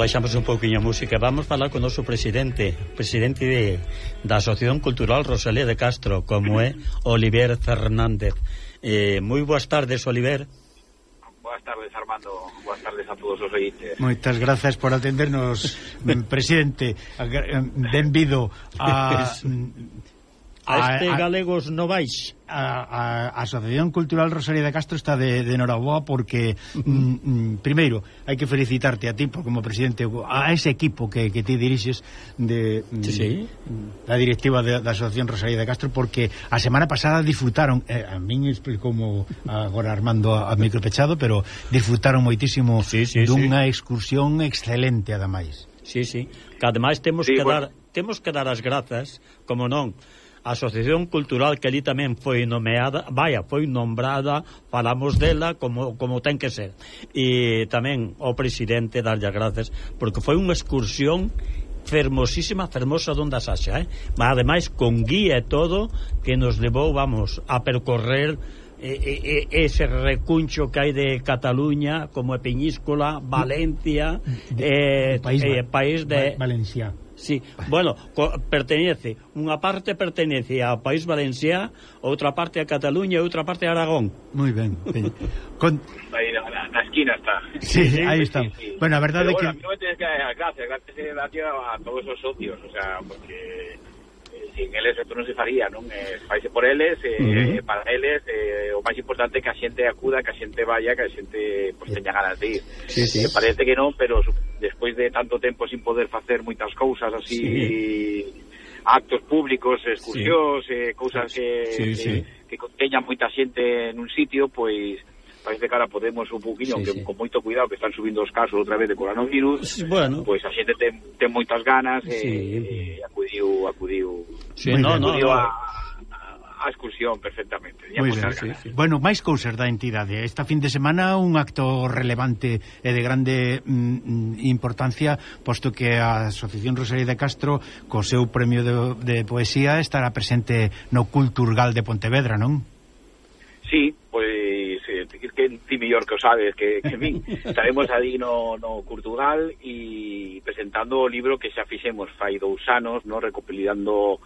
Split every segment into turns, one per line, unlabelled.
baixamos un pouquinho a música, vamos falar con o noso presidente, presidente de, da Asociación Cultural Rosalía de Castro, como é Oliver Fernández. Eh, moi boas tardes, Oliver.
Boas tardes, Armando. Boas tardes a todos os ointes.
Moitas grazas por atendernos, presidente. Eh, benvido a
a este a, galegos no vais.
A, a, a Asociación Cultural Rosario de Castro está de, de Noraboa porque, mm, mm, primeiro, hai que felicitarte a ti por como presidente, a ese equipo que, que ti dirixes de, mm,
sí, sí.
da directiva de, da Asociación Rosario de Castro porque a semana pasada disfrutaron, eh, a min explico como agora Armando a, a micropechado, pero disfrutaron moitísimo
sí, sí,
dunha
sí.
excursión excelente, ademais.
Sí, sí, que ademais temos sí, que bueno. dar temos que dar as grazas, como non, A Asociación Cultural que ali tamén foi nomeada, vaya, foi nombrada, falamos dela como, como ten que ser. E tamén o presidente darlle as gracias, porque foi unha excursión fermosísima, fermosa donde Saxa, eh? Mas ademais con guía e todo que nos levou, vamos, a percorrer e, e, ese recuncho que hai de Cataluña como é Peñíscola, Valencia
eh, país,
eh, país de
Valencia
Sí, bueno, pertenece, unha parte pertenece ao País Valenciá, outra parte a Cataluña e outra parte a Aragón.
Moi ben. ben. Con...
Aí na, na, esquina está.
Sí, sí aí está. Sí, sí. Bueno, a verdade é
bueno, que... Bueno, que gracias, gracias a todos os socios, o sea, porque eh, sin eles isto non se faría, non? Eh, faise por eles, eh, uh eh, -huh. para eles, eh, o máis importante é que a xente acuda, que a xente vaya, que a xente pues, teña ganas de ir.
Sí, sí.
Que parece que non, pero despois de tanto tempo sin poder facer moitas cousas así sí. actos públicos, excursións, sí. eh, cousas que,
sí, sí.
que que conteñan moita xente en un sitio, pois parece que ahora podemos un poquinho, sí, que sí. con moito cuidado que están subindo os casos outra vez de coronavirus, sí,
bueno.
pois a xente ten, ten moitas ganas
sí.
e, e acudiu acudiu,
sí,
acudiu
no, no,
a a excursión perfectamente.
Pois bien, sí, sí. Bueno, máis cousas da entidade. Esta fin de semana un acto relevante e de grande mm, importancia, posto que a Asociación Rosalía de Castro, co seu premio de, de poesía, estará presente no Culturgal de Pontevedra, non?
Sí, pois eh, que ti mellor que o sabes que, que min. Estaremos ali no, no Culturgal e presentando o libro que xa fixemos fai dous anos, no recopilando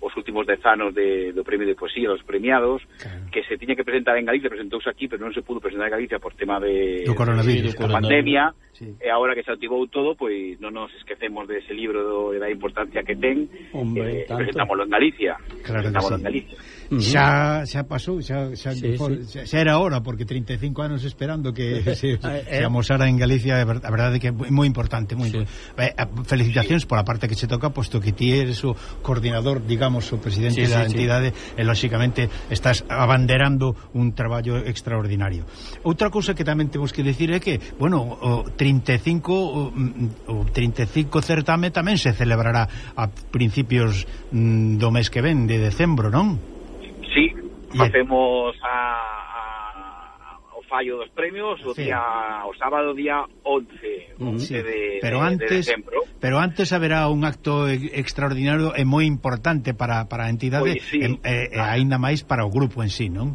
os últimos dez anos de, do Premio de Poesía dos premiados, claro. que se tiña que presentar en Galicia, presentouse aquí, pero non se pudo presentar en Galicia por tema de,
do coronavirus,
da pandemia, sí. e agora que se activou todo, pois non nos esquecemos dese libro do, da importancia que ten,
Hombre,
eh, presentámoslo en Galicia.
Claro presentámoslo
sí. en Galicia.
Uh -huh. Xa xa pasou, xa xa, sí, for, sí. xa era hora porque 35 anos esperando que se, ah, eh. se amosara en Galicia, a verdade que é moi importante, moi. Sí. Importante. Eh, ah, Felicitacións pola parte que se toca, posto que ti eres o coordinador, digamos, o presidente sí, da sí, entidade, sí. e eh, lóxicamente estás abanderando un traballo extraordinario. Outra cousa que tamén temos que dicir é que, bueno, o 35 o, mm, o 35 certame tamén se celebrará a principios mm, do mes que ven de decembro, non?
Facemos a, a, o fallo dos premios o día o sábado día 11, 11 sí. de,
pero de, antes,
de decembro.
Pero antes haberá un acto extraordinario e moi importante para, para a entidade
pois, sí.
e, e, eh, e eh, aínda máis para o grupo en sí, non?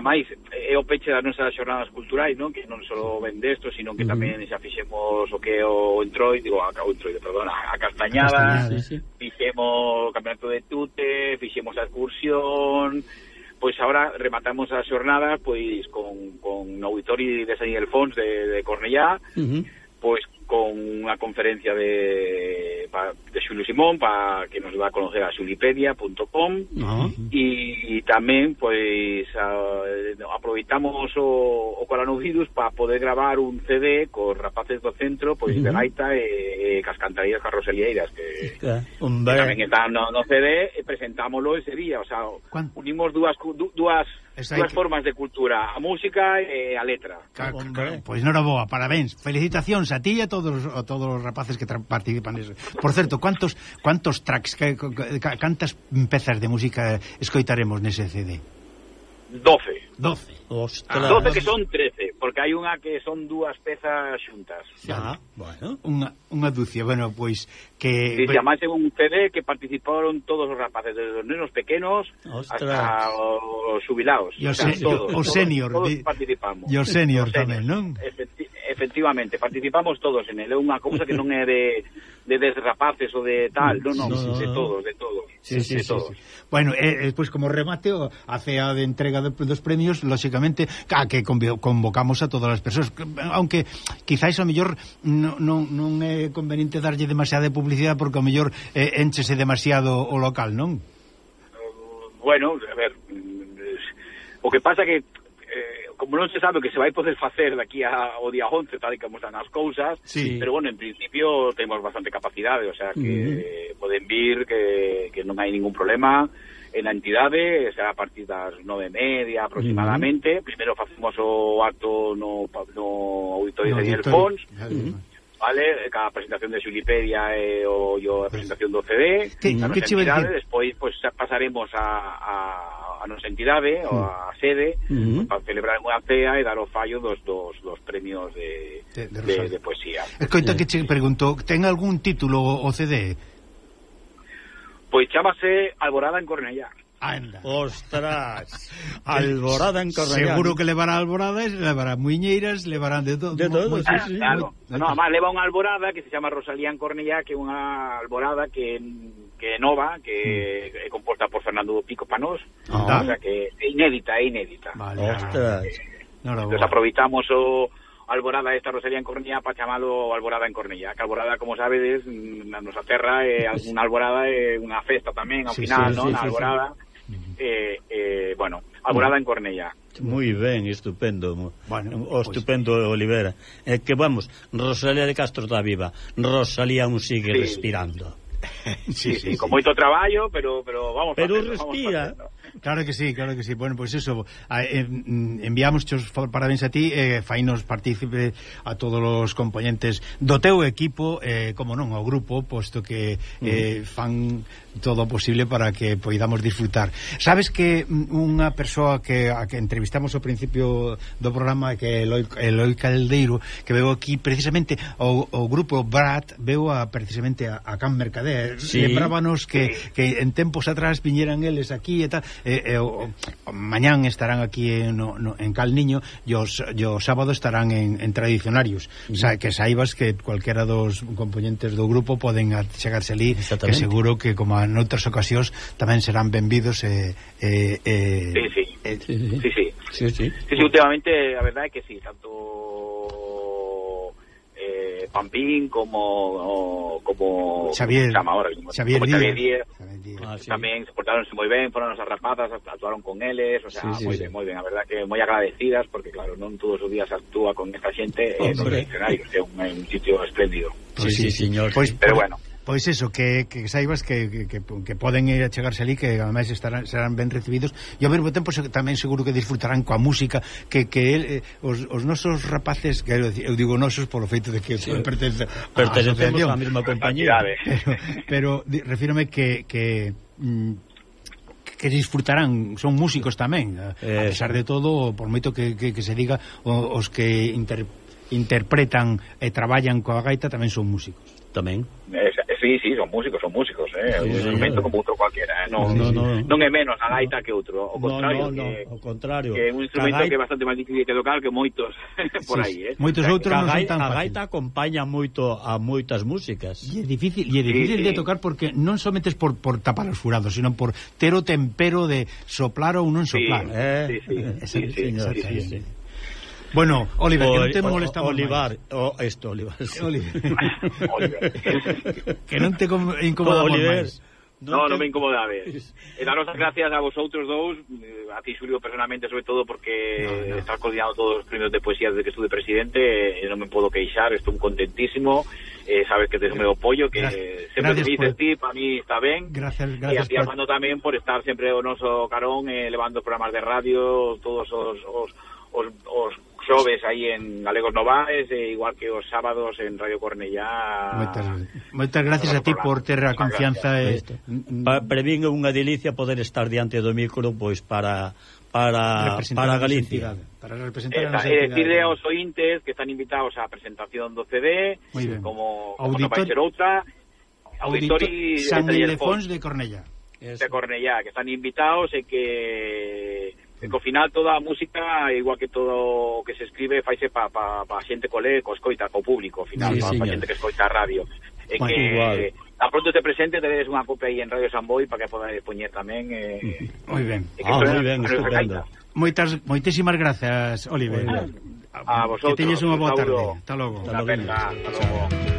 máis é o peche das nosas xornadas culturais, non? Que non só ven desto, sino que tamén xa fixemos o que o entroi, digo, a, o entroi, perdón, a, a Castañada, a Castañada sí, sí. fixemos o campeonato de Tute, fixemos a excursión, pois agora rematamos as xornadas pois con, con o auditorio de San Ildefonso de, de Cornellá, uh -huh. pois con unha conferencia de pa, de Xulio Simón para que nos va a conocer a xulipedia.com no. e, e tamén pois a, aproveitamos o, o coronavirus para poder gravar un CD cos rapaces do centro pois uh -huh. de gaita e, e cas cantarías que, que,
que
tamén están no, no CD e eh, presentámoslo ese día o sea, ¿Cuán? unimos dúas, dúas dúas formas de cultura, a música e a letra.
Claro, pois pues, boa, parabéns. Felicitacións a ti e a todos a todos os rapaces que participan nese Por certo, cuántos cuántos tracks, cantas pezas de música escoitaremos nese CD?
12.
12.
Ostras.
12 que son 13, porque hai unha que son dúas pezas xuntas.
Ah, bueno. Unha, unha dúcia, bueno, pois que...
Sí, chamase un CD que participaron todos os rapaces, desde os nenos pequenos Ostras. hasta os jubilados.
E os, o senior.
Todos, todos participamos.
E senior, senior tamén, non?
Efecti efectivamente, participamos todos en el, É unha cousa que non é de de desrapaces ou de tal, non, non, no, no, de todos, de todos.
Sí, sí, de sí, todos. Sí, sí. Bueno, eh, pois pues, como remate o, a cea de entrega de, dos premios, lóxicamente, a que convocamos a todas as persoas, aunque quizáis a mellor non, non, non é conveniente darlle demasiada publicidade porque a mellor eh, enchese demasiado o local, non?
Bueno, a ver, mm, o que pasa que como non se sabe o que se vai poder facer daqui a, o día 11, tal e como están as cousas, sí. pero bueno, en principio temos bastante capacidade, o sea, que uh -huh. poden vir, que, que non hai ningún problema, en la entidade, será a partir das nove e media aproximadamente, uh -huh. primeiro facemos o acto no, no auditorio no, de Daniel Fons, uh -huh. vale, Cada presentación de Xulipedia e o, yo a presentación do CD, que, que entidade, despois pues, pasaremos a, a a nosa entidade, uh ou a sede, uh -huh. para celebrar unha cea e dar o fallo dos, dos, dos premios de, de, de, de, de poesía.
Escoita que che pregunto, ten algún título o CD?
Pois chamase Alborada en Cornellá.
Anda. Ostras. Alborada en Cornellá.
Seguro que levará alboradas, levará muiñeiras, levarán de todo.
De todo, sí, sí.
Claro. Muy... No, además leva unha alborada que se chama Rosalía en Cornellá, que é unha alborada que que é nova, que é composta por Fernando Pico Panós, ah. o sea que é inédita, é inédita.
Vale, ah,
ostras. Eh, entón, aproveitamos o Alborada esta Rosalía en Cornellá para chamalo Alborada en Cornellá, que Alborada, como sabedes, mm, na nosa terra é unha alborada é unha festa tamén, ao sí, final, sí, non? Sí, sí, alborada, sí. eh, eh, bueno, Alborada en Cornella.
Moi ben, estupendo. Bueno, o pois estupendo pues... Olivera. É eh, que vamos, Rosalía de Castro está viva. Rosalía aún sigue sí. respirando.
sí, sí, sí, con moito traballo, pero pero vamos
Pero facendo, respira.
Vamos. Claro que sí, claro que sí. Bueno, pois pues eso, enviamos os parabéns a ti, eh, fainos partícipe a todos os componentes do teu equipo, eh, como non, ao grupo, posto que eh, mm-hmm. fan todo o posible para que poidamos disfrutar. Sabes que unha persoa que a que entrevistamos ao principio do programa, que é Eloi, Eloi Caldeiro, que veo aquí precisamente o, o grupo Brat, veo a, precisamente a, a Can Mercader, sí. lembrábanos que, que en tempos atrás viñeran eles aquí e tal, e, e o, o mañán estarán aquí en, no, no, en Cal Niño e os, e o sábado estarán en, en Tradicionarios uh -huh. o sea, que saibas que cualquera dos componentes do grupo poden chegarse ali que seguro que como en outras ocasións tamén serán benvidos e,
eh, eh, sí, sí. E, sí, sí. Sí, sí. sí, sí. sí, sí. últimamente a verdade é que sí, tanto Pampín, como como
Xavier,
como ahora, como,
Xavier,
como
Xavier
Díaz, Xavier Díez. Ah, sí. tamén se portaronse moi ben, foron as rapazas, actuaron con eles, o sea, sí, sí, moi ben, moi ben, a verdad que moi agradecidas porque claro, non todos os días actúa con esta xente eh, no escenarios, é un, un sitio espléndido.
Pues sí, sí, sí, señor.
Pois, pues,
Pero bueno,
Pois eso, que, que saibas que, que, que, que poden ir a chegarse ali que ademais estarán, serán ben recibidos. E ao mesmo tempo tamén seguro que disfrutarán coa música que, que el, eh, os, os nosos rapaces que eu digo nosos polo feito de que sí, pertence
pertenecemos á mesma compañía.
Pero, pero di, refírome que, que mm, que disfrutarán, son músicos tamén, a, eh, a pesar de todo, por moito que, que, que se diga, os que inter, interpretan e traballan coa gaita tamén son músicos.
Tamén.
Eh, sí, sí, son músicos, son músicos, eh, sí, un instrumento como outro cualquiera, eh, non, no, no, non é menos a gaita que outro, ao contrario,
no, no, no,
que,
ao contrario.
que é un instrumento gaita... que é bastante máis difícil de tocar que moitos por aí, eh.
Moitos outros non son tan
A gaita acompaña moito a moitas músicas.
E é difícil, e é difícil sí, de sí. tocar porque non sometes por, por tapar os furados, sino por ter o tempero de soplar ou non soplar.
Sí, eh? sí, sí, sí, sí, sí, sí, sí, sí, sí, sí.
Bueno, Oliver, o, que non te molestamos
Olivar, o esto, Olivar. Oliver.
Oliver. que non te incomodamos
Oliver. máis. No, non me incomodades. E eh, daros as gracias a vosotros dous, eh, a ti, Xulio, personalmente, sobre todo, porque no, no. estás coordinando todos os premios de poesía desde que estuve presidente, eh, e non me podo queixar, estou contentísimo, eh, sabes que te meu apoio, que gracias, sempre gracias, dices por... ti, para mí está ben.
Gracias, gracias.
E a ti, Armando, por... tamén, por estar sempre o noso carón, eh, levando programas de radio, todos os, os, os, os xoves aí en Galegos Novaes e igual que os sábados en Radio Cornellá
Moitas, moitas gracias a ti por ter a confianza eh, e...
pa, para min é unha delicia poder estar diante do micro pois para para para Galicia.
para representar
a nosa eh, entidade. decirle aos ointes que están invitados á presentación do CD como, como vai ser outra
Auditori San Ildefons de Cornellá
de Cornellá, que están invitados e que E co final toda a música, igual que todo o que se escribe, faise pa, pa, pa xente colé, co escoita, co público, ao final, sí, pa, pa xente que escoita a radio. E que igual. a pronto te presente tedes unha copia aí en Radio Samboy para que podades poñer tamén. Eh,
moi ben,
ah, moi ben, estupendo.
Moitas, moitísimas gracias, Oliver.
Ah, a vosotros.
Que teñes unha boa tarde. Hasta logo. Hasta logo.
Hasta logo.